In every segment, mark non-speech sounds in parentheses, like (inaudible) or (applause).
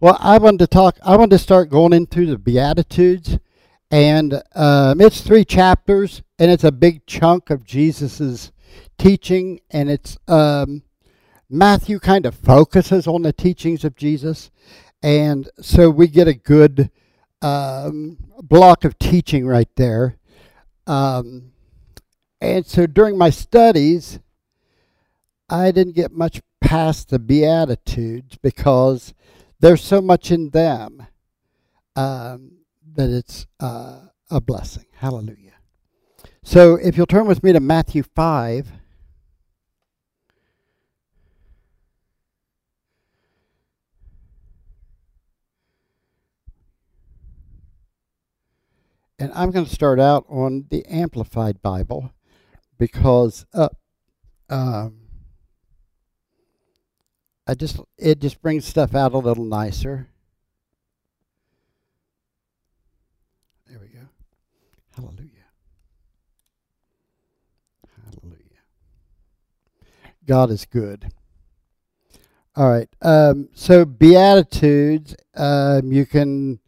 Well, I wanted to talk. I wanted to start going into the Beatitudes, and um, it's three chapters, and it's a big chunk of Jesus's teaching, and it's um, Matthew kind of focuses on the teachings of Jesus, and so we get a good um, block of teaching right there. Um, and so during my studies, I didn't get much past the Beatitudes because there's so much in them um, that it's uh, a blessing. Hallelujah. So if you'll turn with me to Matthew 5. And I'm going to start out on the Amplified Bible because uh, um, I just it just brings stuff out a little nicer. There we go. Hallelujah. Hallelujah. God is good. All right. Um, so Beatitudes, um, you can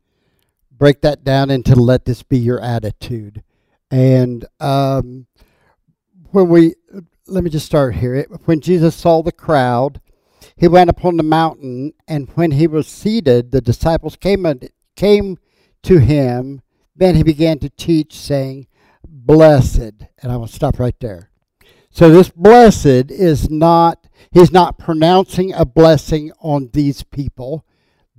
break that down into let this be your attitude. And um, when we, let me just start here. When Jesus saw the crowd, he went upon the mountain, and when he was seated, the disciples came, came to him. Then he began to teach, saying, Blessed. And I will stop right there. So this blessed is not, he's not pronouncing a blessing on these people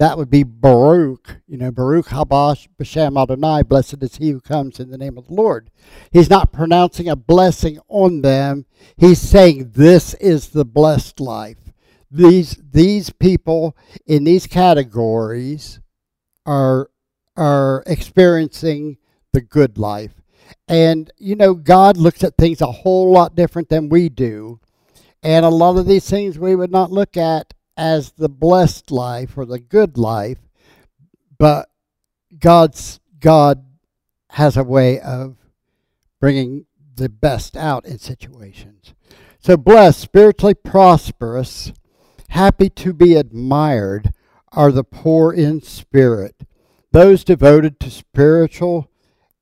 that would be Baruch, you know, Baruch Habash B'Shem Adonai, blessed is he who comes in the name of the Lord. He's not pronouncing a blessing on them. He's saying this is the blessed life. These these people in these categories are are experiencing the good life. And you know, God looks at things a whole lot different than we do. And a lot of these things we would not look at as the blessed life or the good life, but God's God has a way of bringing the best out in situations. So blessed, spiritually prosperous, happy to be admired are the poor in spirit, those devoted to spiritual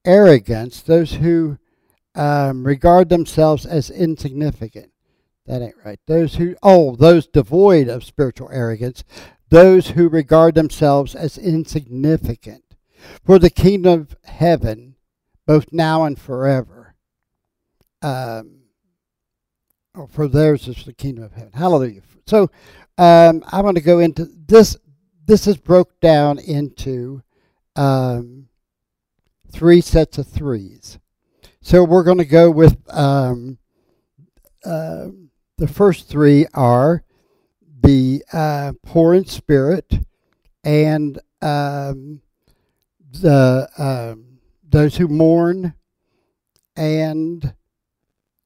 arrogance, those who um, regard themselves as insignificant. That ain't right. Those who, oh, those devoid of spiritual arrogance, those who regard themselves as insignificant. For the kingdom of heaven, both now and forever. Um, oh, for theirs is the kingdom of heaven. Hallelujah. So um, I want to go into this. This is broke down into um, three sets of threes. So we're going to go with um, uh, the first three are the uh, poor in spirit and um, the uh, those who mourn and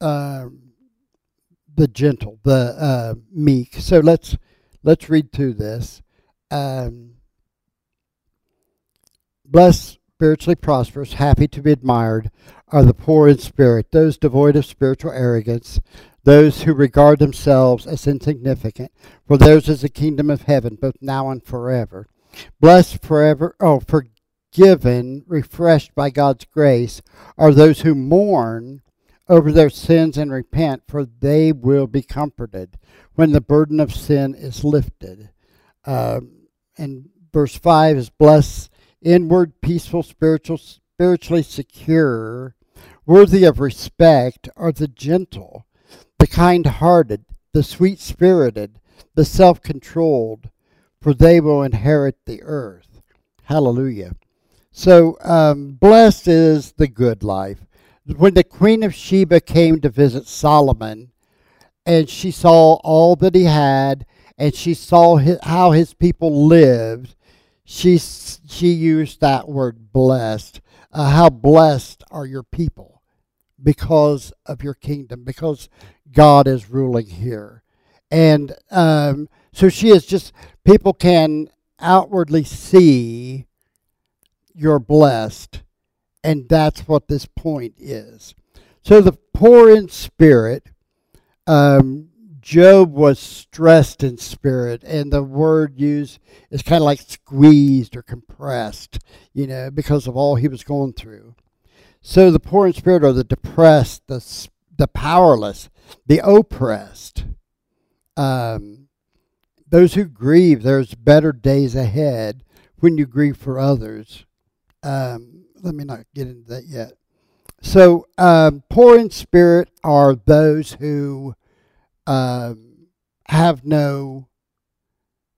uh, the gentle, the uh, meek. So let's let's read through this. Um, blessed, spiritually prosperous, happy to be admired are the poor in spirit, those devoid of spiritual arrogance, those who regard themselves as insignificant, for theirs is the kingdom of heaven, both now and forever. Blessed forever, oh, forgiven, refreshed by God's grace, are those who mourn over their sins and repent, for they will be comforted when the burden of sin is lifted. Um, and verse 5 is blessed, inward, peaceful, spiritual, spiritually secure, worthy of respect are the gentle the kind hearted, the sweet spirited, the self controlled, for they will inherit the earth. Hallelujah. So, um, blessed is the good life. When the Queen of Sheba came to visit Solomon, and she saw all that he had, and she saw his, how his people lived, she, she used that word blessed. Uh, how blessed are your people because of your kingdom, because God is ruling here. And um, so she is just, people can outwardly see you're blessed. And that's what this point is. So the poor in spirit, um, Job was stressed in spirit, and the word used is kind of like squeezed or compressed, you know, because of all he was going through. So the poor in spirit are the depressed, the the powerless, the oppressed. Um, those who grieve, there's better days ahead when you grieve for others. Um, let me not get into that yet. So, um, poor in spirit are those who um, have no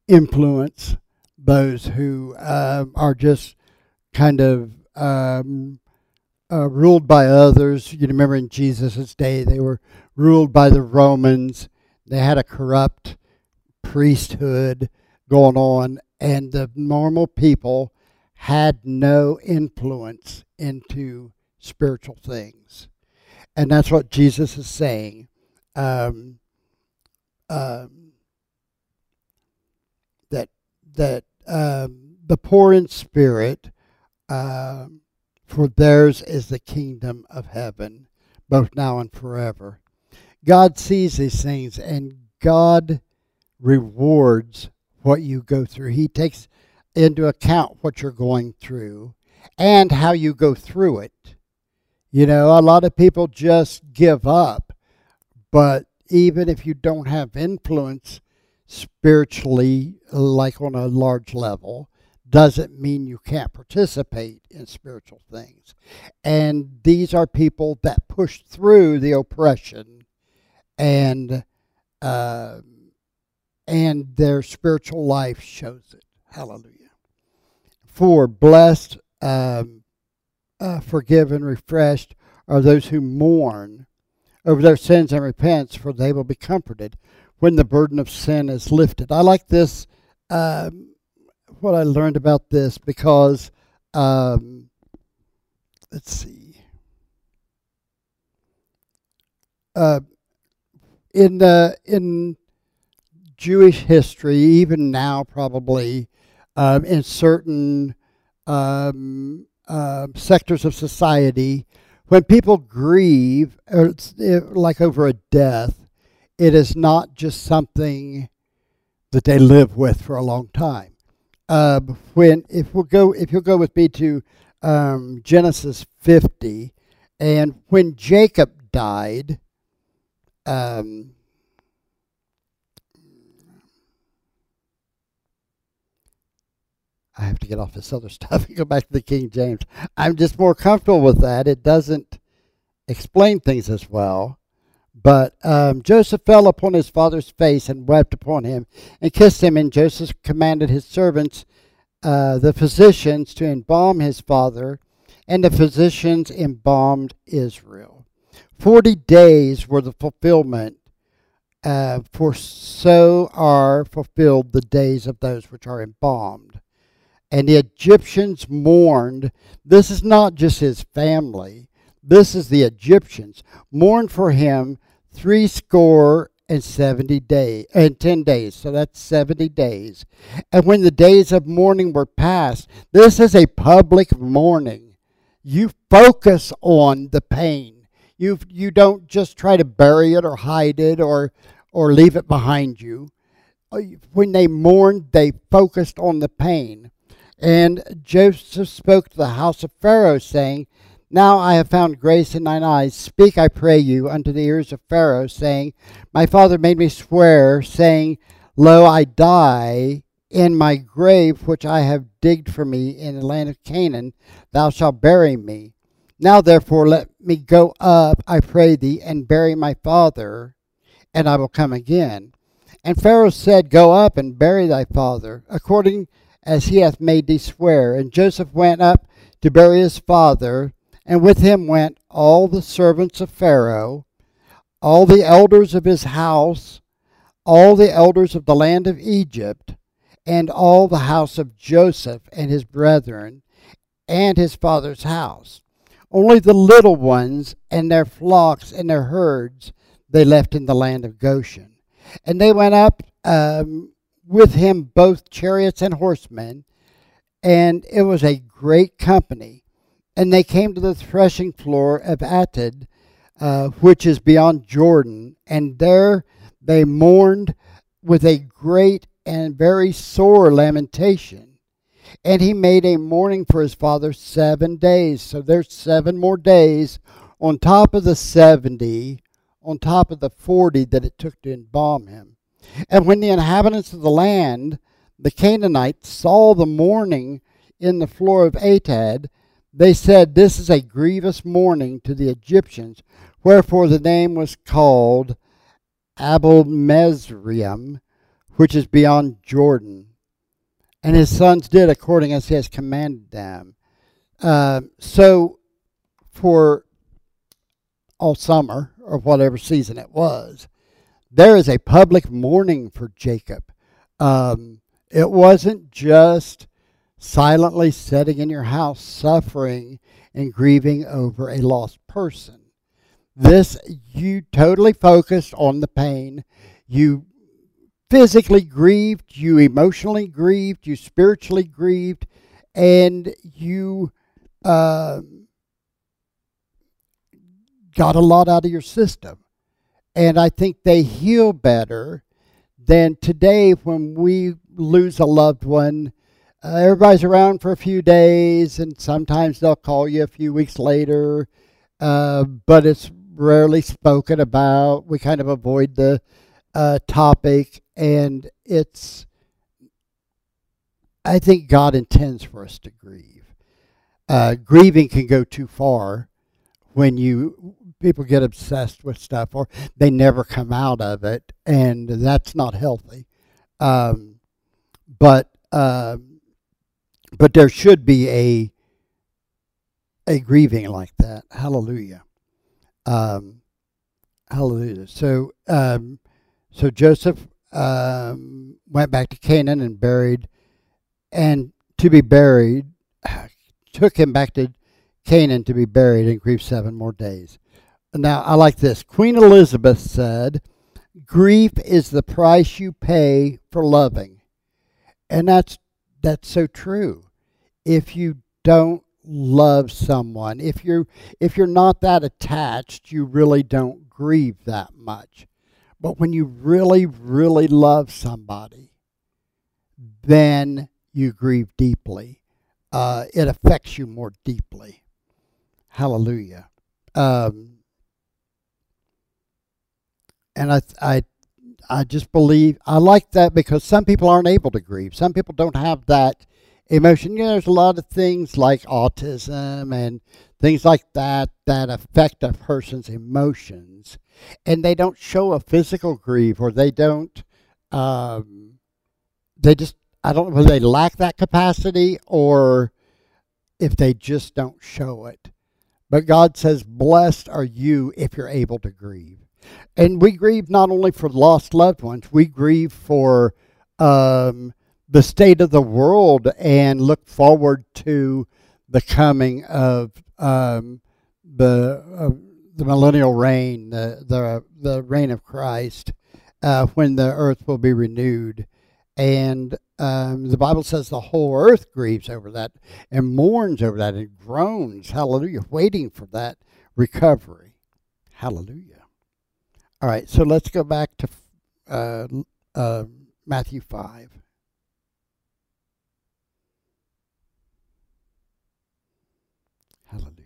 influence, those who um, are just kind of um, uh, ruled by others. You remember in Jesus' day, they were ruled by the Romans. They had a corrupt priesthood going on, and the normal people had no influence into spiritual things. And that's what Jesus is saying. Um, um, that that um, the poor in spirit, uh, for theirs is the kingdom of heaven, both now and forever. God sees these things, and God rewards what you go through. He takes into account what you're going through and how you go through it. You know, a lot of people just give up, but even if you don't have influence spiritually, like on a large level, doesn't mean you can't participate in spiritual things. And these are people that push through the oppression and uh, and their spiritual life shows it. Hallelujah. For blessed, um, uh, forgiven, refreshed are those who mourn over their sins and repents, for they will be comforted when the burden of sin is lifted. I like this, um, what I learned about this, because um, let's see. Uh, in the in Jewish history, even now, probably um, in certain um, uh, sectors of society, when people grieve, like over a death, it is not just something that they live with for a long time. Uh, when if we'll go, if you'll go with me to um, Genesis 50, and when Jacob died, um, I have to get off this other (laughs) stuff and go back to the King James. I'm just more comfortable with that. It doesn't explain things as well. But um, Joseph fell upon his father's face and wept upon him and kissed him. And Joseph commanded his servants, uh, the physicians, to embalm his father. And the physicians embalmed Israel. Forty days were the fulfillment, uh, for so are fulfilled the days of those which are embalmed and the Egyptians mourned. This is not just his family, this is the Egyptians. Mourned for him three score and 70 days and 10 days. So that's 70 days. And when the days of mourning were past this is a public mourning. You focus on the pain. You you don't just try to bury it or hide it or or leave it behind you. Uh, when they mourned they focused on the pain and Joseph spoke to the house of Pharaoh, saying, Now I have found grace in thine eyes. Speak, I pray you, unto the ears of Pharaoh, saying, My father made me swear, saying, Lo, I die in my grave which I have digged for me in the land of Canaan, thou shalt bury me. Now therefore let me go up, I pray thee, and bury my father, and I will come again. And Pharaoh said, Go up and bury thy father, according as he hath made thee swear. And Joseph went up to bury his father, and with him went all the servants of Pharaoh, all the elders of his house, all the elders of the land of Egypt, and all the house of Joseph and his brethren, and his father's house. Only the little ones and their flocks and their herds they left in the land of Goshen. And they went up um, with him both chariots and horsemen, and it was a great company. And they came to the threshing floor of Atad, uh, which is beyond Jordan, and there they mourned with a great and very sore lamentation. And he made a mourning for his father seven days. So there's seven more days on top of the 70, on top of the 40 that it took to embalm him. And when the inhabitants of the land, the Canaanites, saw the mourning in the floor of Atad, they said, This is a grievous mourning to the Egyptians. Wherefore the name was called Abel Mizraim, which is beyond Jordan. And his sons did according as he has commanded them. Uh, so, for all summer, or whatever season it was, there is a public mourning for Jacob. Um, it wasn't just silently sitting in your house suffering and grieving over a lost person. This, you totally focused on the pain. You physically grieved, you emotionally grieved, you spiritually grieved, and you uh, got a lot out of your system. And I think they heal better than today when we lose a loved one. Uh, everybody's around for a few days, and sometimes they'll call you a few weeks later, uh, but it's rarely spoken about. We kind of avoid the uh, topic, and it's, I think God intends for us to grieve. Uh, grieving can go too far when you people get obsessed with stuff or they never come out of it, and that's not healthy. Um, but uh, but there should be a a grieving like that. Hallelujah. Um, hallelujah. So, um, so Joseph um, went back to Canaan and buried, and to be buried, (sighs) took him back to Canaan to be buried and grieved seven more days. Now, I like this. Queen Elizabeth said, "Grief is the price you pay for loving," and that's that's so true. If you don't love someone. If you if you're not that attached, you really don't grieve that much. But when you really really love somebody, then you grieve deeply. Uh, it affects you more deeply. Hallelujah. Um, and I I I just believe I like that because some people aren't able to grieve. Some people don't have that emotion. You know, there's a lot of things like autism and things like that that affect a person's emotions, and they don't show a physical grief, or they don't. Um, they just I don't know whether they lack that capacity or if they just don't show it. But God says, "Blessed are you if you're able to grieve." And we grieve not only for lost loved ones, we grieve for um, the state of the world and look forward to the coming of um, the uh, the millennial reign, the the the reign of Christ, uh, when the earth will be renewed, and um, the Bible says the whole earth grieves over that and mourns over that and groans, hallelujah, waiting for that recovery, hallelujah. All right, so let's go back to uh, uh Matthew five. Hallelujah.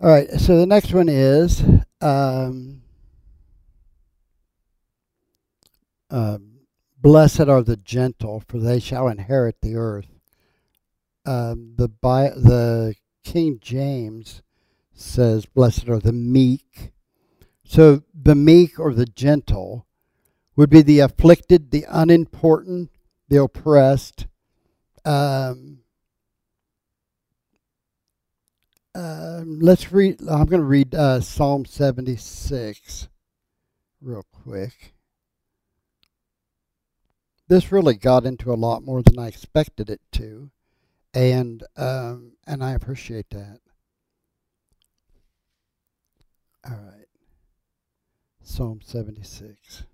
All right, so the next one is um, uh, Blessed are the gentle, for they shall inherit the earth. Um, the, Bi- the King James says, Blessed are the meek. So the meek or the gentle would be the afflicted, the unimportant, the oppressed. Um, Um, let's read. I'm going to read uh, Psalm 76 real quick. This really got into a lot more than I expected it to, and um, and I appreciate that. All right, Psalm 76.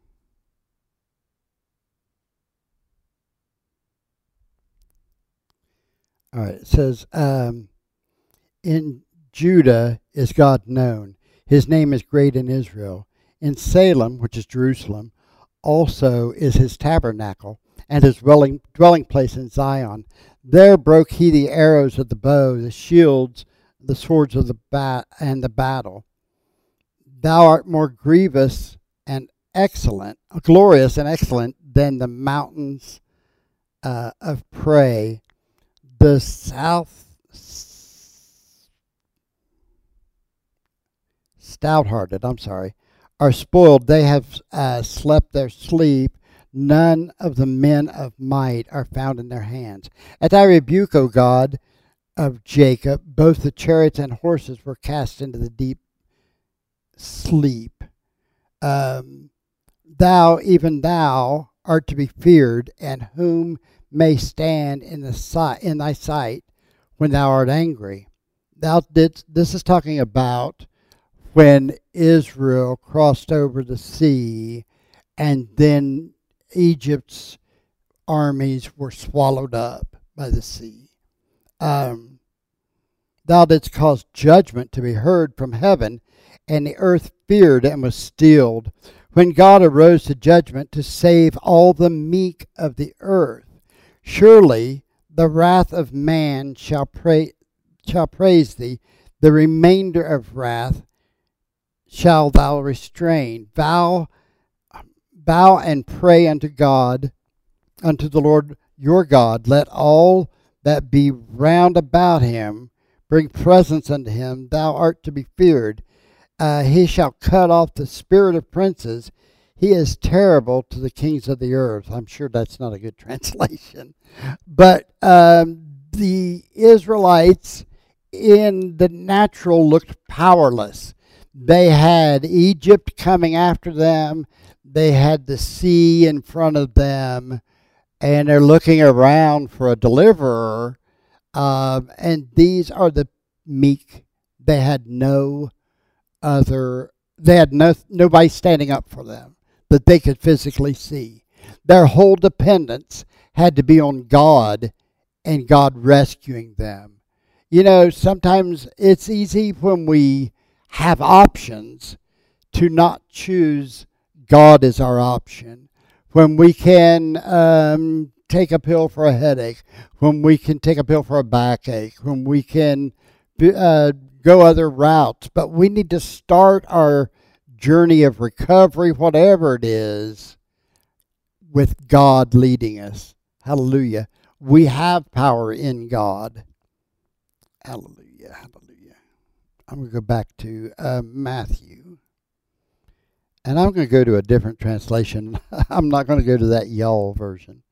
All right, it says. Um, in Judah is God known. His name is great in Israel. In Salem, which is Jerusalem, also is his tabernacle and his dwelling, dwelling place in Zion. There broke he the arrows of the bow, the shields, the swords of the bat, and the battle. Thou art more grievous and excellent, glorious and excellent than the mountains uh, of prey. The south stout-hearted, I'm sorry, are spoiled. They have uh, slept their sleep. None of the men of might are found in their hands. At thy rebuke, O God of Jacob, both the chariots and horses were cast into the deep sleep. Um, thou, even thou, art to be feared, and whom may stand in the sight in thy sight when thou art angry. Thou didst. This is talking about when Israel crossed over the sea, and then Egypt's armies were swallowed up by the sea. Um, thou didst cause judgment to be heard from heaven, and the earth feared and was stilled. When God arose to judgment to save all the meek of the earth, surely the wrath of man shall, pray, shall praise thee, the remainder of wrath shall thou restrain. Vow, bow and pray unto God, unto the Lord your God. Let all that be round about him bring presents unto him. Thou art to be feared. Uh, he shall cut off the spirit of princes. He is terrible to the kings of the earth. I'm sure that's not a good (laughs) translation. But um, the Israelites in the natural looked powerless. They had Egypt coming after them, they had the sea in front of them, and they're looking around for a deliverer. Um, and these are the meek. They had no other, they had no, nobody standing up for them that they could physically see. Their whole dependence had to be on God and God rescuing them. You know, sometimes it's easy when we have options to not choose God as our option. When we can um, take a pill for a headache, when we can take a pill for a backache, when we can uh, go other routes, but we need to start our journey of recovery, whatever it is, with God leading us. Hallelujah. We have power in God. Hallelujah. Hallelujah. I'm going to go back to uh, Matthew. And I'm going to go to a different translation. (laughs) I'm not going to go to that y'all version.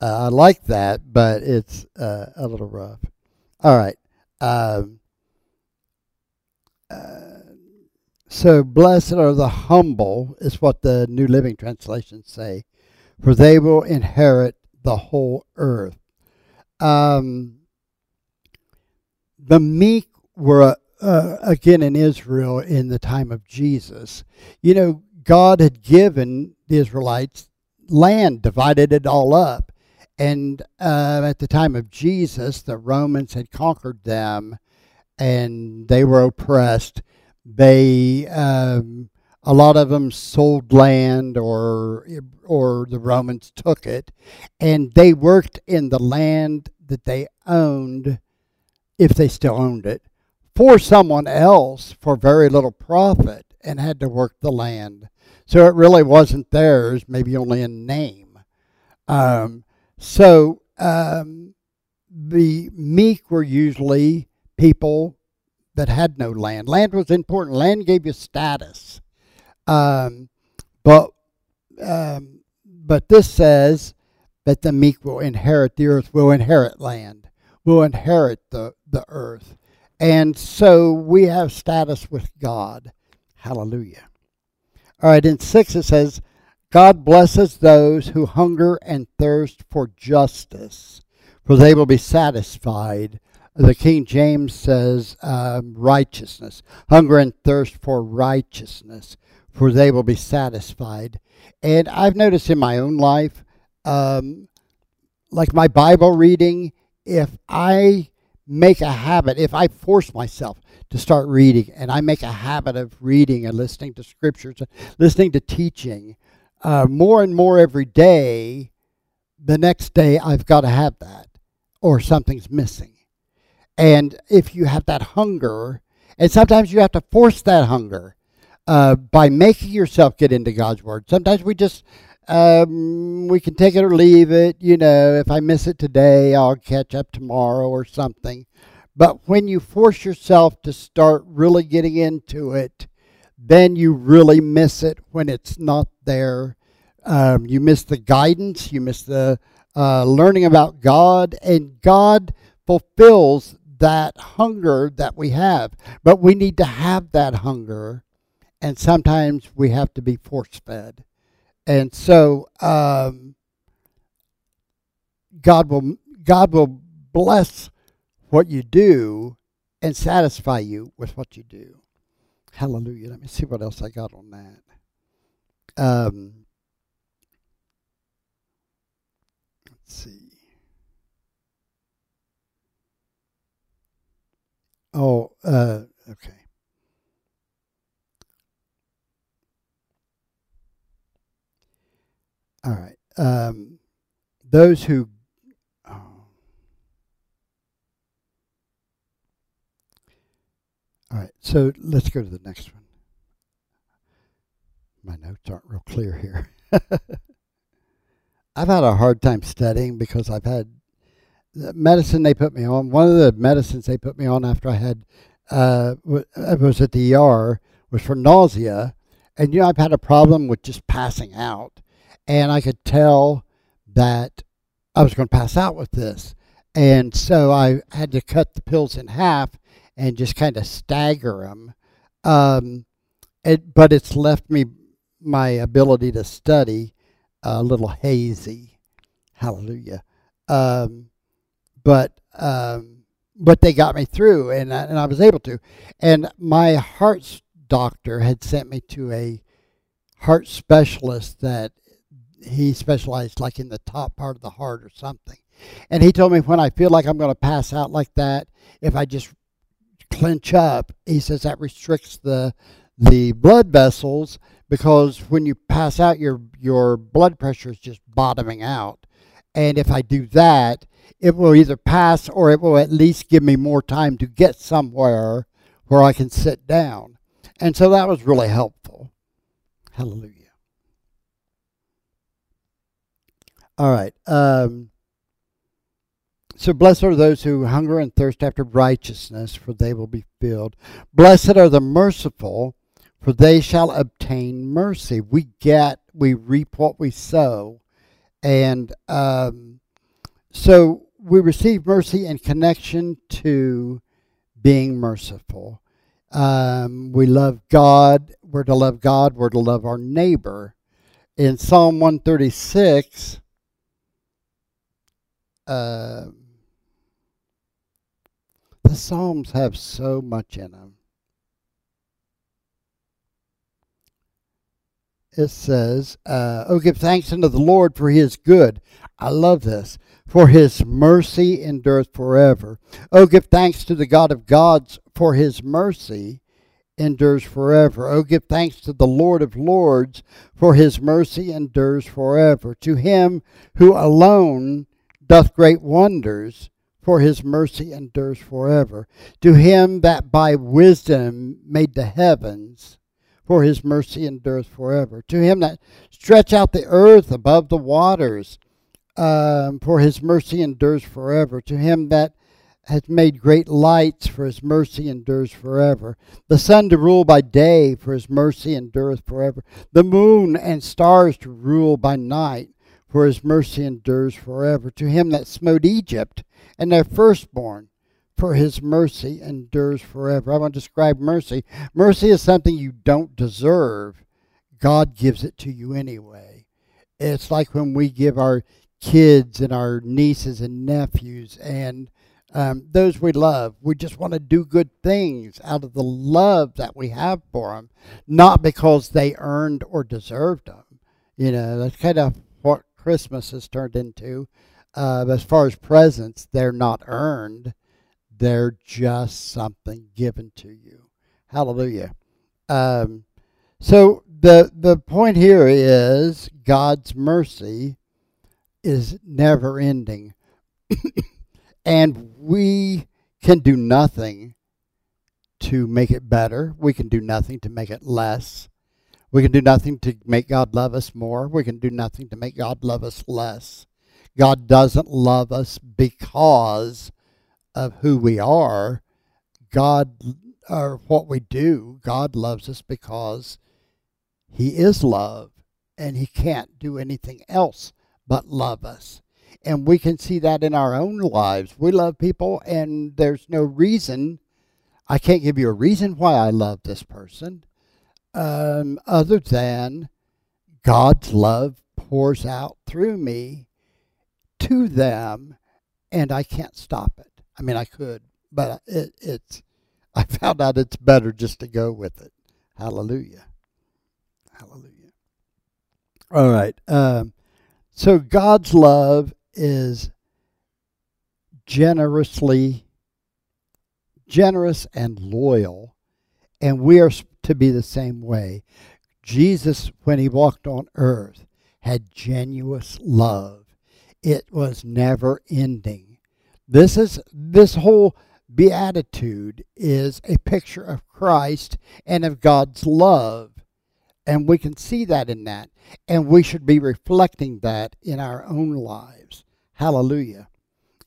Uh, I like that, but it's uh, a little rough. All right. Um, so, blessed are the humble, is what the New Living Translations say, for they will inherit the whole earth. Um, the meek were uh, again in Israel in the time of Jesus. You know, God had given the Israelites land, divided it all up. And uh, at the time of Jesus, the Romans had conquered them and they were oppressed. They, um, a lot of them sold land or, or the Romans took it. And they worked in the land that they owned, if they still owned it for someone else for very little profit and had to work the land. So it really wasn't theirs, maybe only in name. Um, so um, the meek were usually people that had no land. Land was important. Land gave you status. Um, but um, but this says that the meek will inherit the earth, will inherit land, will inherit the, the earth. And so we have status with God. Hallelujah. All right, in 6 it says, God blesses those who hunger and thirst for justice, for they will be satisfied. The King James says um, righteousness, hunger and thirst for righteousness, for they will be satisfied. And I've noticed in my own life, um, like my Bible reading, if I make a habit, if I force myself to start reading and I make a habit of reading and listening to scriptures, listening to teaching uh, more and more every day, the next day I've got to have that or something's missing. And if you have that hunger, and sometimes you have to force that hunger uh, by making yourself get into God's Word. Sometimes we just um, we can take it or leave it. You know, if I miss it today, I'll catch up tomorrow or something. But when you force yourself to start really getting into it, then you really miss it when it's not there. Um, you miss the guidance, you miss the uh, learning about God, and God fulfills that hunger that we have. But we need to have that hunger, and sometimes we have to be force fed. And so um, God will God will bless what you do and satisfy you with what you do. Hallelujah. Let me see what else I got on that. Um, let's see. Oh, uh, okay. All right. Um, those who. Oh. All right. So let's go to the next one. My notes aren't real clear here. (laughs) I've had a hard time studying because I've had the medicine they put me on. One of the medicines they put me on after I had uh, was at the ER was for nausea, and you know I've had a problem with just passing out and I could tell that I was going to pass out with this. And so I had to cut the pills in half and just kind of stagger them. Um, it, but it's left me my ability to study a little hazy. Hallelujah. Um, but um, but they got me through, and I, and I was able to. And my heart's doctor had sent me to a heart specialist that he specialized like in the top part of the heart or something. And he told me when I feel like I'm going to pass out like that, if I just clench up, he says that restricts the the blood vessels because when you pass out your your blood pressure is just bottoming out. And if I do that, it will either pass or it will at least give me more time to get somewhere where I can sit down. And so that was really helpful. Hallelujah. All right. Um, so blessed are those who hunger and thirst after righteousness, for they will be filled. Blessed are the merciful, for they shall obtain mercy. We get, we reap what we sow. And um, so we receive mercy in connection to being merciful. Um, we love God. We're to love God. We're to love our neighbor. In Psalm 136, uh, the Psalms have so much in them. It says, uh, Oh, give thanks unto the Lord, for he is good. I love this. For his mercy endureth forever. Oh, give thanks to the God of gods, for his mercy endures forever. Oh, give thanks to the Lord of lords, for his mercy endures forever. To him who alone doth great wonders, for his mercy endures forever. To him that by wisdom made the heavens, for his mercy endures forever. To him that stretch out the earth above the waters, um, for his mercy endures forever. To him that has made great lights, for his mercy endures forever. The sun to rule by day, for his mercy endureth forever. The moon and stars to rule by night, for his mercy endures forever. To him that smote Egypt and their firstborn, for his mercy endures forever. I want to describe mercy. Mercy is something you don't deserve, God gives it to you anyway. It's like when we give our kids and our nieces and nephews and um, those we love. We just want to do good things out of the love that we have for them, not because they earned or deserved them. You know, that's kind of what Christmas has turned into. Uh, as far as presents, they're not earned. They're just something given to you. Hallelujah. Um, so the the point here is God's mercy is never ending. (coughs) and we can do nothing to make it better. We can do nothing to make it less. We can do nothing to make God love us more. We can do nothing to make God love us less. God doesn't love us because of who we are. God, or what we do, God loves us because He is love and He can't do anything else but love us. And we can see that in our own lives. We love people, and there's no reason. I can't give you a reason why I love this person um, other than God's love pours out through me to them, and I can't stop it. I mean, I could, but it, it's. I found out it's better just to go with it. Hallelujah. Hallelujah. All right. Um, so God's love is generously generous and loyal, and we are to be the same way. Jesus, when he walked on earth, had genuine love. It was never ending. This is this whole beatitude is a picture of Christ and of God's love. And we can see that in that. And we should be reflecting that in our own lives. Hallelujah.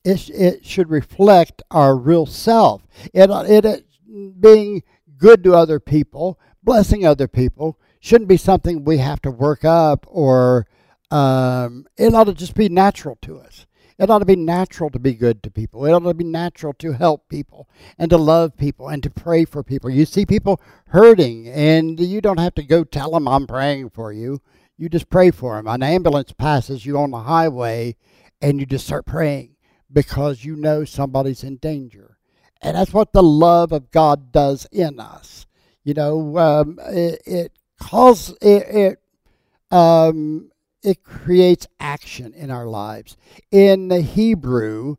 It, it should reflect our real self. It, it, it being good to other people, blessing other people, shouldn't be something we have to work up or um, it ought to just be natural to us. It ought to be natural to be good to people. It ought to be natural to help people and to love people and to pray for people. You see people hurting, and you don't have to go tell them I'm praying for you. You just pray for them. An ambulance passes you on the highway, and you just start praying because you know somebody's in danger. And that's what the love of God does in us. You know, um, it, it calls it, it um, it creates action in our lives. In the Hebrew,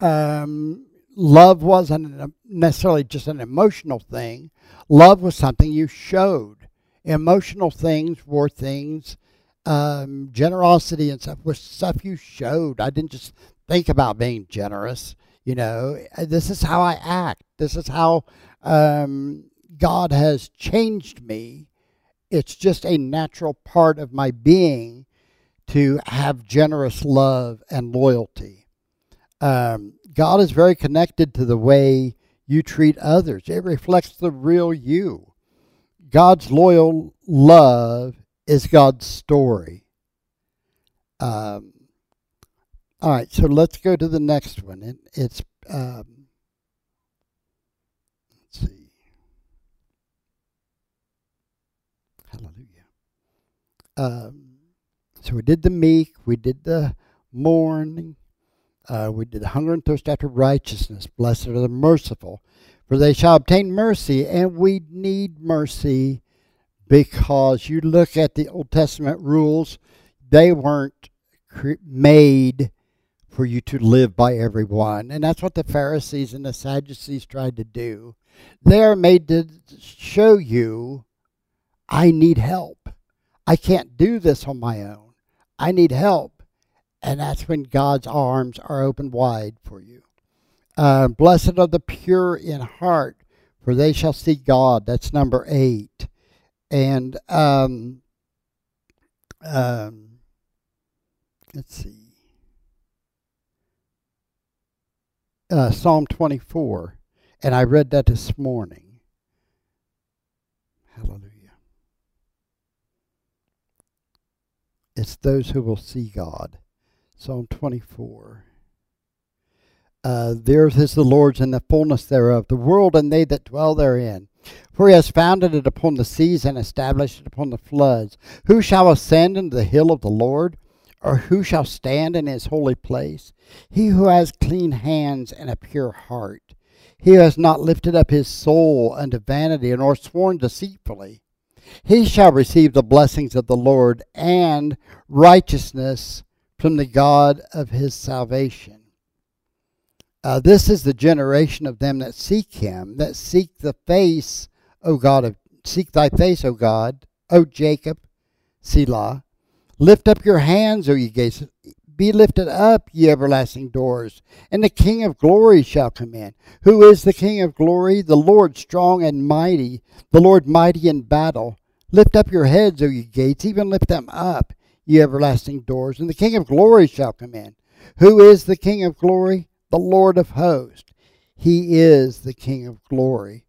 um, love wasn't necessarily just an emotional thing. Love was something you showed. Emotional things were things, um, generosity and stuff was stuff you showed. I didn't just think about being generous. You know, this is how I act. This is how um, God has changed me. It's just a natural part of my being to have generous love and loyalty. Um, God is very connected to the way you treat others, it reflects the real you. God's loyal love is God's story. Um, all right, so let's go to the next one. It, it's um, let's see. Hallelujah. Um, so we did the meek, we did the mourning, uh, we did the hunger and thirst after righteousness. Blessed are the merciful, for they shall obtain mercy. And we need mercy because you look at the Old Testament rules, they weren't made for you to live by everyone. And that's what the Pharisees and the Sadducees tried to do. They're made to show you, I need help. I can't do this on my own. I need help. And that's when God's arms are open wide for you. Uh, Blessed are the pure in heart, for they shall see God. That's number eight. And um, um, let's see. Uh, Psalm 24. And I read that this morning. Hallelujah. It's those who will see God. Psalm 24. Uh, theirs is the Lord's and the fullness thereof, the world and they that dwell therein. For he has founded it upon the seas and established it upon the floods. Who shall ascend into the hill of the Lord? Or who shall stand in his holy place? He who has clean hands and a pure heart. He who has not lifted up his soul unto vanity, nor sworn deceitfully he shall receive the blessings of the Lord and righteousness from the God of his salvation. Uh, this is the generation of them that seek him, that seek the face, O God of seek thy face, O God, O Jacob, Selah. Lift up your hands, O ye gates. Be lifted up, ye everlasting doors, and the King of glory shall come in. Who is the King of glory? The Lord strong and mighty, the Lord mighty in battle. Lift up your heads, O ye gates, even lift them up, ye everlasting doors, and the King of glory shall come in. Who is the King of glory? The Lord of hosts. He is the King of glory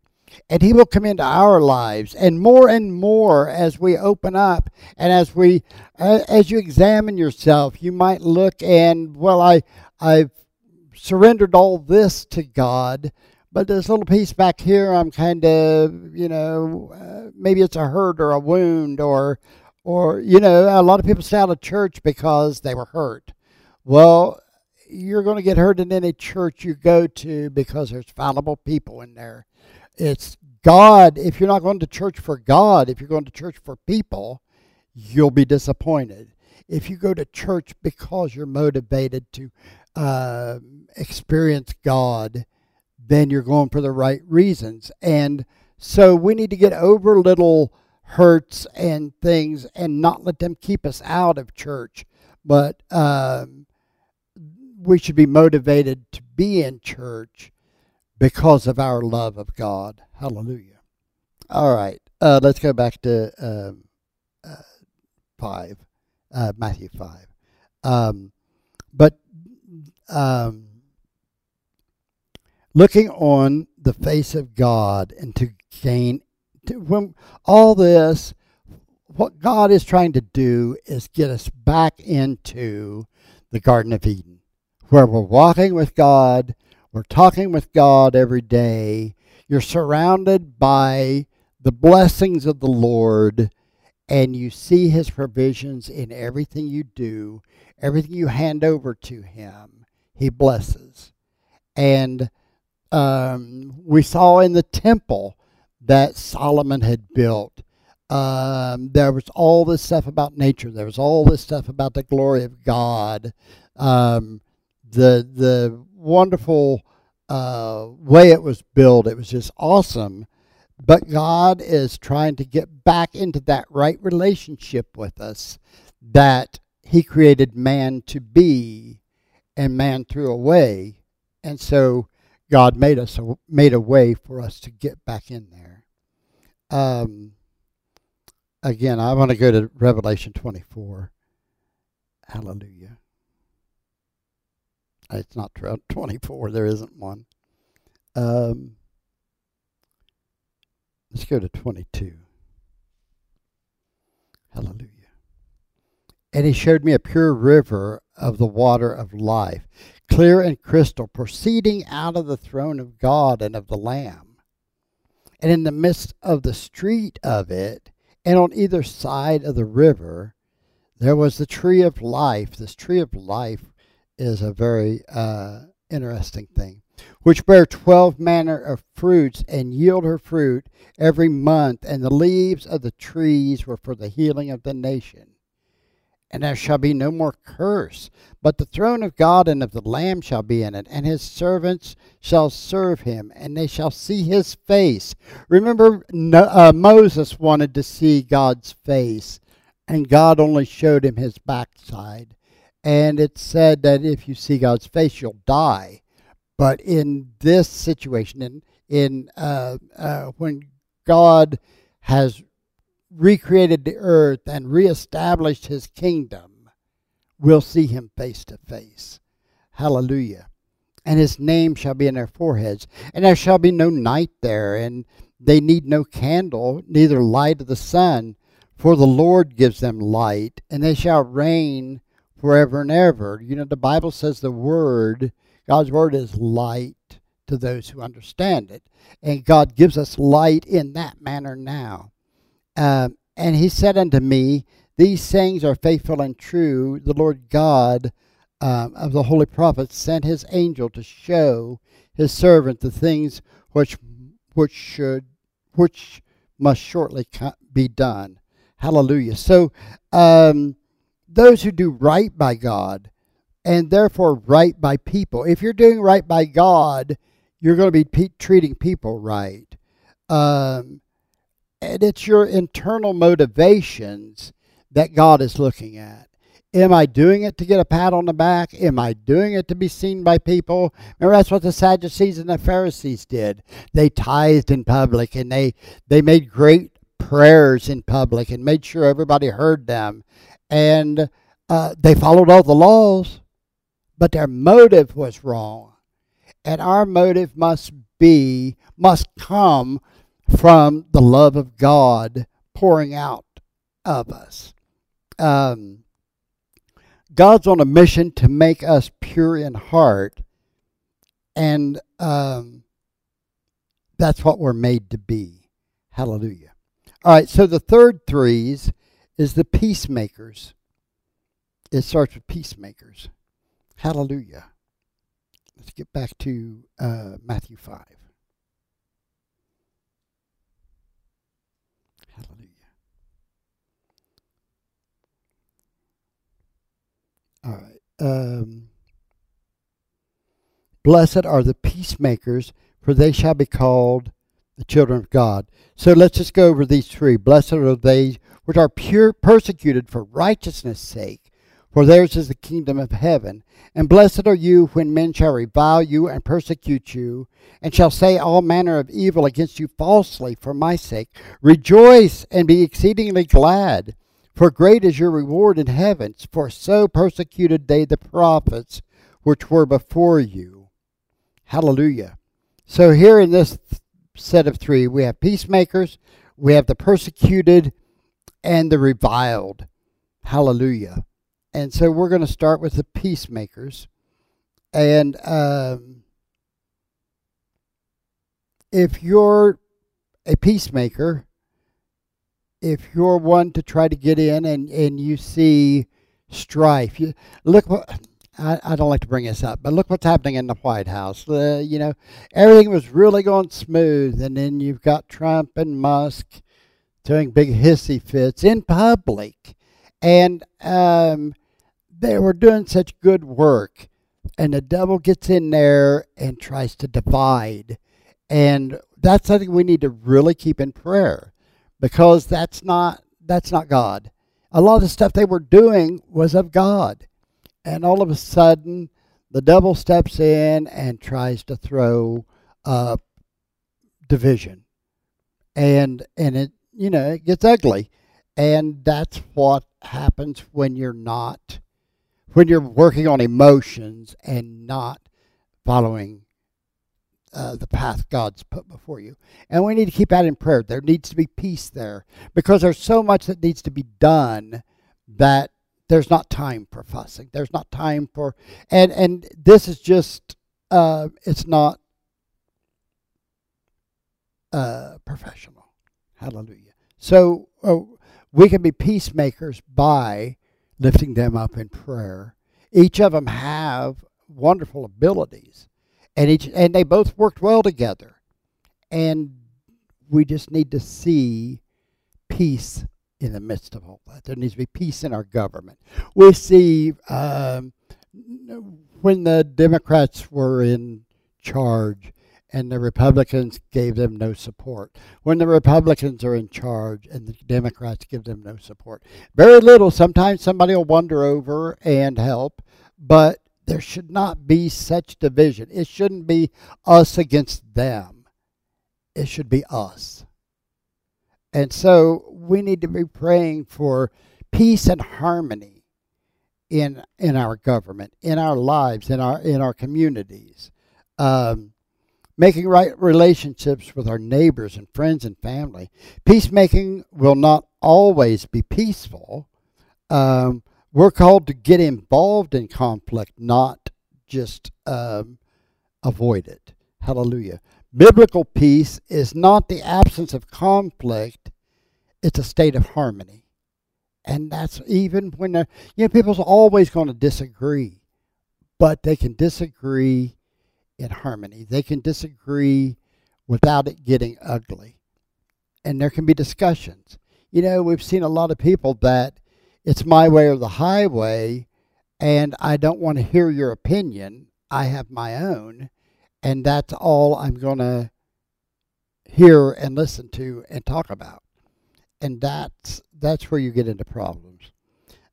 and He will come into our lives, and more and more as we open up and as we, as you examine yourself, you might look and well, I, I've surrendered all this to God, but this little piece back here, I'm kind of, you know, uh, maybe it's a hurt or a wound or, or you know, a lot of people stay out of church because they were hurt. Well, you're going to get hurt in any church you go to because there's fallible people in there it's God. If you're not going to church for God, if you're going to church for people, you'll be disappointed. If you go to church because you're motivated to uh, experience God, then you're going for the right reasons. And so we need to get over little hurts and things and not let them keep us out of church. But um, we should be motivated to be in church because of our love of God. Hallelujah. All right, uh, let's go back to um, uh, 5, uh, Matthew 5. Um, but um, looking on the face of God and to gain, to, when all this, what God is trying to do is get us back into the Garden of Eden, where we're walking with God we're talking with God every day. You're surrounded by the blessings of the Lord, and you see His provisions in everything you do, everything you hand over to Him. He blesses. And um, we saw in the temple that Solomon had built. Um, there was all this stuff about nature. There was all this stuff about the glory of God. Um, the the wonderful uh, way it was built. It was just awesome. But God is trying to get back into that right relationship with us that He created man to be, and man threw away. And so God made us a, made a way for us to get back in there. Um, again, I want to go to Revelation 24. Hallelujah. It's not (laughs) 24. There isn't one. Um, let's go to 22. Hallelujah. And he showed me a pure river of the water of life, clear and crystal, proceeding out of the throne of God and of the Lamb. And in the midst of the street of it, and on either side of the river, there was the tree of life. This tree of life is a very uh, interesting thing. Which bear twelve manner of fruits and yield her fruit every month, and the leaves of the trees were for the healing of the nation. And there shall be no more curse, but the throne of God and of the Lamb shall be in it, and his servants shall serve him, and they shall see his face. Remember, uh, Moses wanted to see God's face, and God only showed him his backside and it said that if you see God's face, you'll die. But in this situation, in in uh, uh, when God has recreated the earth and reestablished His kingdom, we'll see Him face to face. Hallelujah! And His name shall be in their foreheads, and there shall be no night there, and they need no candle, neither light of the sun, for the Lord gives them light, and they shall reign forever and ever. You know, the Bible says the Word, God's Word is light to those who understand it. And God gives us light in that manner now. Um, and he said unto me, These sayings are faithful and true. The Lord God um, of the holy prophets sent his angel to show his servant the things which which should which must shortly be done. Hallelujah. So um, those who do right by God, and therefore right by people. If you're doing right by God, you're going to be pe- treating people right. Um, and it's your internal motivations that God is looking at. Am I doing it to get a pat on the back? Am I doing it to be seen by people? Remember, that's what the Sadducees and the Pharisees did. They tithed in public and they, they made great prayers in public and made sure everybody heard them. And uh, they followed all the laws, but their motive was wrong. And our motive must be, must come from the love of God pouring out of us. Um, God's on a mission to make us pure in heart, and um, that's what we're made to be. Hallelujah. All right, so the third threes is the peacemakers. It starts with peacemakers. Hallelujah. Let's get back to uh, Matthew 5. Hallelujah. All right. Um, Blessed are the peacemakers, for they shall be called the children of God. So let's just go over these three. Blessed are they which are pure persecuted for righteousness' sake, for theirs is the kingdom of heaven. And blessed are you when men shall revile you and persecute you, and shall say all manner of evil against you falsely for my sake. Rejoice and be exceedingly glad for great is your reward in heaven, for so persecuted they the prophets which were before you. Hallelujah. So here in this set of three, we have peacemakers, we have the persecuted, and the reviled. Hallelujah. And so we're going to start with the peacemakers. And um, if you're a peacemaker, if you're one to try to get in and, and you see strife, you look what I, I don't like to bring this up, but look what's happening in the White House. You know, everything was really going smooth, and then you've got Trump and Musk doing big hissy fits in public, and um, they were doing such good work, and the devil gets in there and tries to divide, and that's something we need to really keep in prayer because that's not that's not God. A lot of the stuff they were doing was of God. And all of a sudden the devil steps in and tries to throw uh, division. And and it you know, it gets ugly. And that's what happens when you're not when you're working on emotions and not following uh, the path God's put before you. And we need to keep that in prayer. There needs to be peace there because there's so much that needs to be done that there's not time for fussing. There's not time for and and this is just uh, it's not uh, professional. Hallelujah. So uh, we can be peacemakers by lifting them up in prayer. Each of them have wonderful abilities and each and they both worked well together and we just need to see peace in the midst of all that there needs to be peace in our government we see um, when the democrats were in charge and the republicans gave them no support when the republicans are in charge and the democrats give them no support very little sometimes somebody will wander over and help but there should not be such division. It shouldn't be us against them. It should be us. And so we need to be praying for peace and harmony in in our government, in our lives, in our in our communities. Um, making right relationships with our neighbors and friends and family. Peacemaking will not always be peaceful. Um, we're called to get involved in conflict, not just um, avoid it. Hallelujah. Biblical peace is not the absence of conflict, it's a state of harmony. And that's even when, you know, people's always going to disagree, but they can disagree in harmony. They can disagree without it getting ugly. And there can be discussions. You know, we've seen a lot of people that it's my way or the highway, and I don't want to hear your opinion. I have my own, and that's all I'm going to hear and listen to and talk about. And that's that's where you get into problems.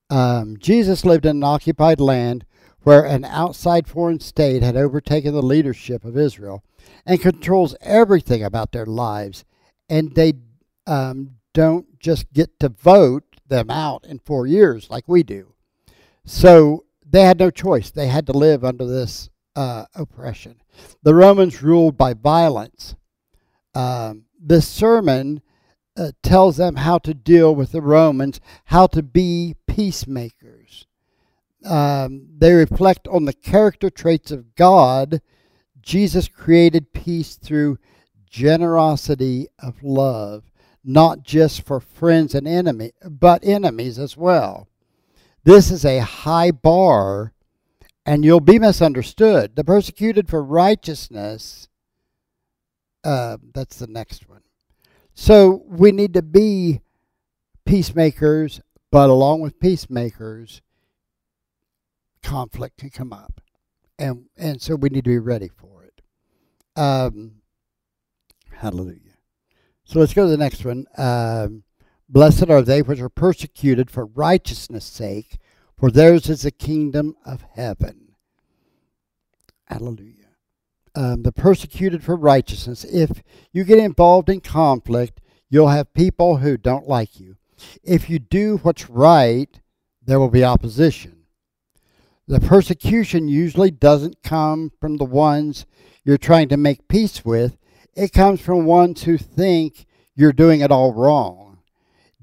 Um, Jesus lived in an occupied land where an outside foreign state had overtaken the leadership of Israel and controls everything about their lives, and they um, don't just get to vote them out in four years like we do. So they had no choice. They had to live under this uh, oppression. The Romans ruled by violence. Um, this sermon uh, tells them how to deal with the Romans, how to be peacemakers. Um, they reflect on the character traits of God. Jesus created peace through generosity of love, not just for friends and enemies, but enemies as well. This is a high bar, and you'll be misunderstood. The persecuted for righteousness, uh, that's the next one. So we need to be peacemakers, but along with peacemakers, conflict can come up. And, and so we need to be ready for it. Um, hallelujah. So let's go to the next one. Um, Blessed are they which are persecuted for righteousness' sake, for theirs is the kingdom of heaven. Hallelujah. Um, the persecuted for righteousness. If you get involved in conflict, you'll have people who don't like you. If you do what's right, there will be opposition. The persecution usually doesn't come from the ones you're trying to make peace with, it comes from ones who think you're doing it all wrong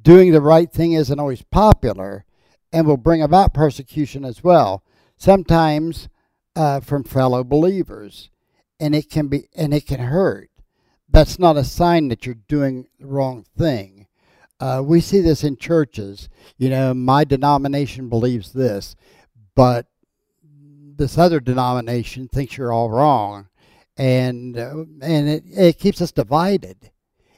doing the right thing isn't always popular and will bring about persecution as well, sometimes uh, from fellow believers. And it can be and it can hurt. That's not a sign that you're doing the wrong thing. Uh, we see this in churches. You know, my denomination believes this, but this other denomination thinks you're all wrong, and uh, and it, it keeps us divided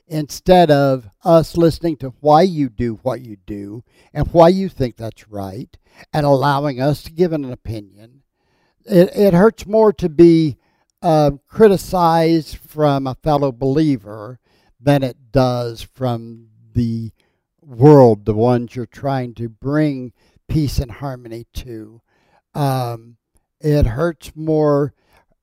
instead of us listening to why you do what you do and why you think that's right and allowing us to give an opinion. It, it hurts more to be uh, criticized from a fellow believer than it does from the world, the ones you're trying to bring peace and harmony to. Um, it hurts more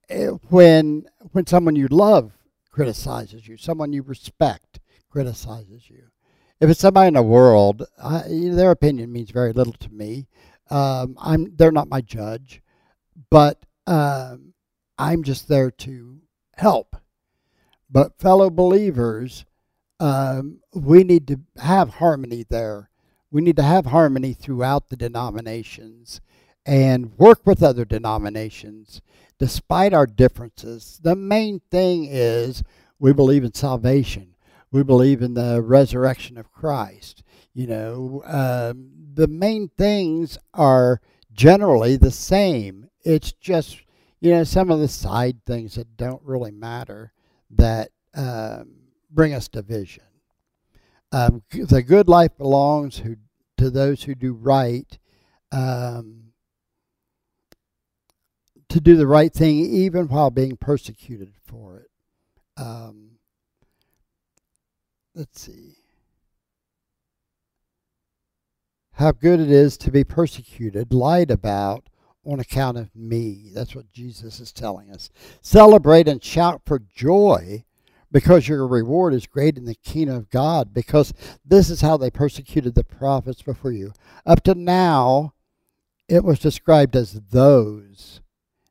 eh, when when someone you love criticizes you, someone you respect criticizes you. If it's somebody in the world, I, their opinion means very little to me. Um, I'm they're not my judge, but um, I'm just there to help. But fellow believers, um, we need to have harmony there. We need to have harmony throughout the denominations and work with other denominations despite our differences, the main thing is we believe in salvation. We believe in the resurrection of Christ. You know, um, the main things are generally the same. It's just, you know, some of the side things that don't really matter that um, bring us division. Um, the good life belongs who, to those who do right. Um, to do the right thing even while being persecuted for it. Um, let's see. How good it is to be persecuted, lied about on account of me. That's what Jesus is telling us. Celebrate and shout for joy because your reward is great in the kingdom of God, because this is how they persecuted the prophets before you. Up to now, it was described as those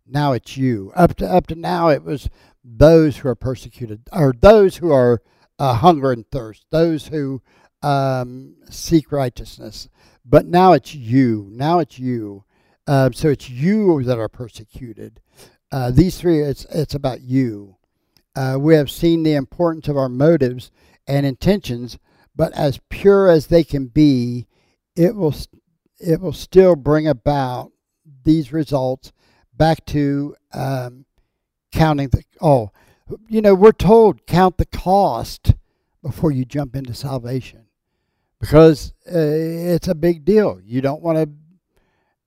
now it's you. Up to up to now, it was those who are persecuted, or those who are uh, hunger and thirst, those who um, seek righteousness. But now it's you. Now it's you. Uh, so it's you that are persecuted. Uh, these three, it's it's about you. Uh, we have seen the importance of our motives and intentions, but as pure as they can be, it will it will still bring about these results back to um, counting the oh you know we're told count the cost before you jump into salvation because uh, it's a big deal you don't want to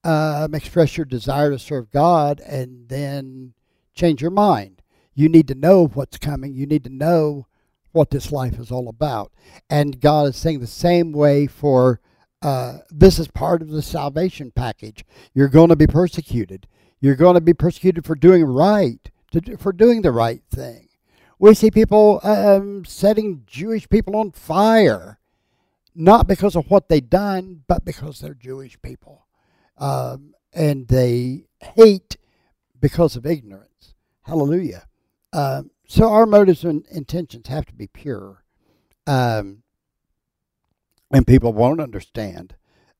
um, express your desire to serve God and then change your mind. You need to know what's coming. You need to know what this life is all about. And God is saying the same way for uh, this is part of the salvation package. You're going to be persecuted. You're going to be persecuted for doing right, to, for doing the right thing. We see people um, setting Jewish people on fire, not because of what they've done, but because they're Jewish people. Um, and they hate because of ignorance. Hallelujah. Um, so our motives and intentions have to be pure. Um, and people won't understand.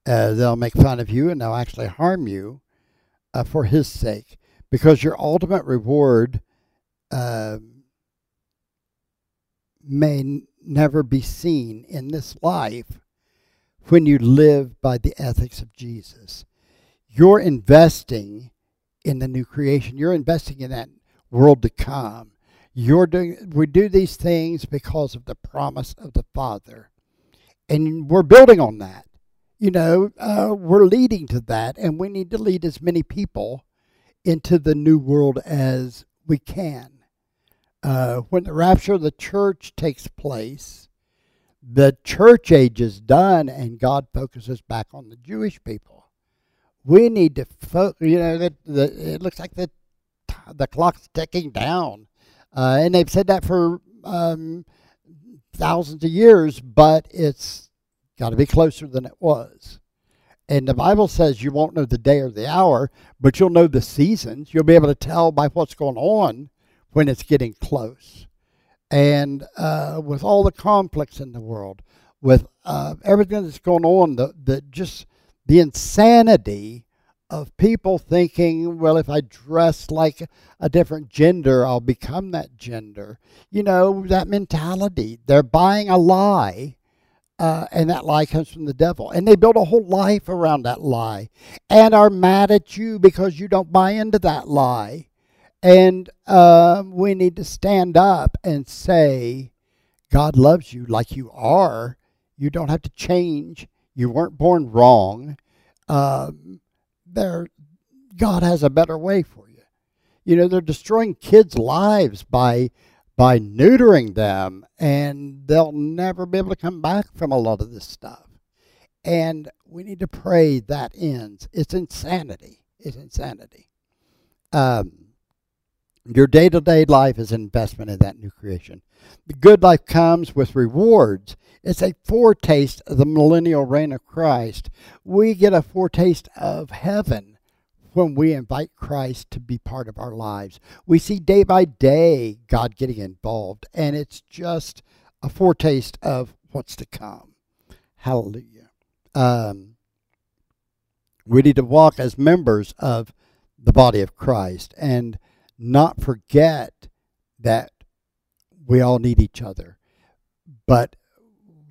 Uh, they'll make fun of you and they'll actually harm you uh, for his sake because your ultimate reward uh, may never be seen in this life when you live by the ethics of Jesus. You're investing in the new creation. You're investing in that world to come. You're doing we do these things because of the promise of the Father. And we're building on that you know, uh, we're leading to that, and we need to lead as many people into the new world as we can. Uh, when the rapture of the church takes place, the church age is done, and God focuses back on the Jewish people. We need to, fo- you know, that the, it looks like the the clock's ticking down, uh, and they've said that for um, thousands of years, but it's Got to be closer than it was. And the Bible says you won't know the day or the hour, but you'll know the seasons. You'll be able to tell by what's going on when it's getting close. And uh, with all the conflicts in the world, with uh, everything that's going on, the, the just the insanity of people thinking, well, if I dress like a different gender, I'll become that gender. You know, that mentality. They're buying a lie uh, and that lie comes from the devil. And they build a whole life around that lie and are mad at you because you don't buy into that lie. And uh, we need to stand up and say, God loves you like you are. You don't have to change. You weren't born wrong. Um, there, God has a better way for you. You know, they're destroying kids' lives by by neutering them, and they'll never be able to come back from a lot of this stuff. And we need to pray that ends. It's insanity. It's insanity. Um, your day to day life is an investment in that new creation. The good life comes with rewards. It's a foretaste of the millennial reign of Christ. We get a foretaste of heaven when we invite Christ to be part of our lives. We see day by day God getting involved, and it's just a foretaste of what's to come. Hallelujah. Um, we need to walk as members of the body of Christ and not forget that we all need each other, but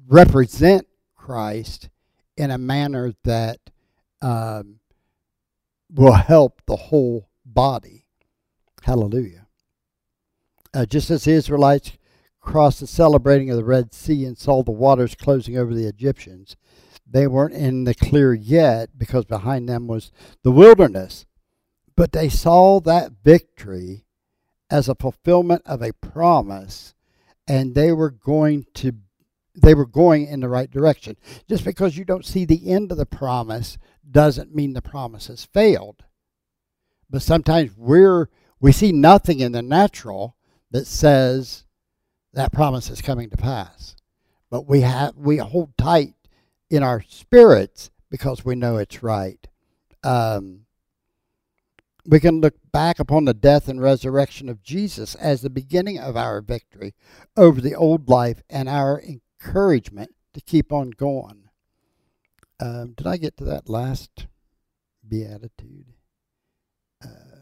represent Christ in a manner that um, will help the whole body. Hallelujah. Uh, just as the Israelites crossed the celebrating of the Red Sea and saw the waters closing over the Egyptians, they weren't in the clear yet because behind them was the wilderness. But they saw that victory as a fulfillment of a promise, and they were going to they were going in the right direction. Just because you don't see the end of the promise doesn't mean the promise has failed. But sometimes we're we see nothing in the natural that says that promise is coming to pass. But we have we hold tight in our spirits because we know it's right. Um, we can look back upon the death and resurrection of Jesus as the beginning of our victory over the old life and our encouragement to keep on going. Um, did I get to that last beatitude? Uh,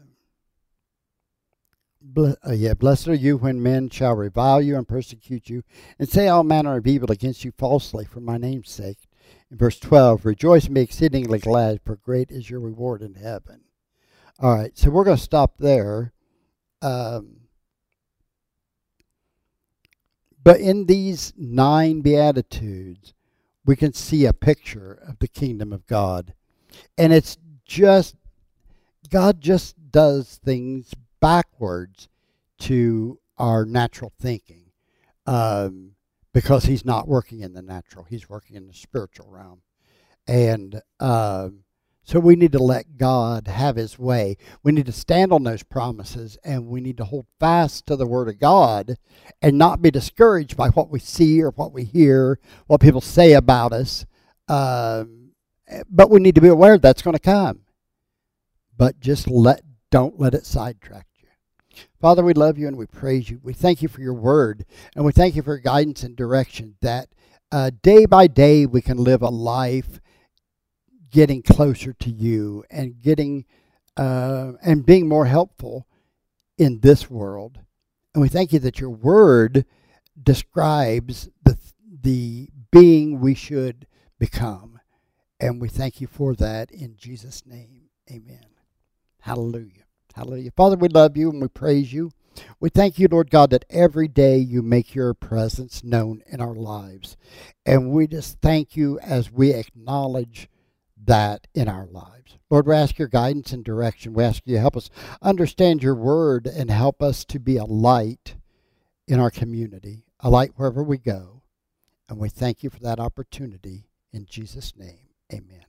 uh, yeah, blessed are you when men shall revile you and persecute you and say all manner of evil against you falsely for my name's sake. In verse 12, rejoice and be exceedingly glad, for great is your reward in heaven. All right, so we're going to stop there. Um, but in these nine Beatitudes, we can see a picture of the kingdom of God. And it's just God just does things backwards to our natural thinking um, because He's not working in the natural, He's working in the spiritual realm. And um, so we need to let God have His way. We need to stand on those promises and we need to hold fast to the Word of God and not be discouraged by what we see or what we hear, what people say about us. Um, but we need to be aware that's going to come. But just let don't let it sidetrack you. Father, we love you and we praise you. We thank you for your word and we thank you for your guidance and direction that uh, day by day we can live a life getting closer to you and getting uh, and being more helpful in this world. And we thank you that your word describes the the being we should become. And we thank you for that in Jesus' name. Amen. Hallelujah. Hallelujah. Father, we love you and we praise you. We thank you, Lord God, that every day you make your presence known in our lives. And we just thank you as we acknowledge that in our lives. Lord, we ask your guidance and direction. We ask you to help us understand your word and help us to be a light in our community, a light wherever we go. And we thank you for that opportunity. In Jesus' name, amen.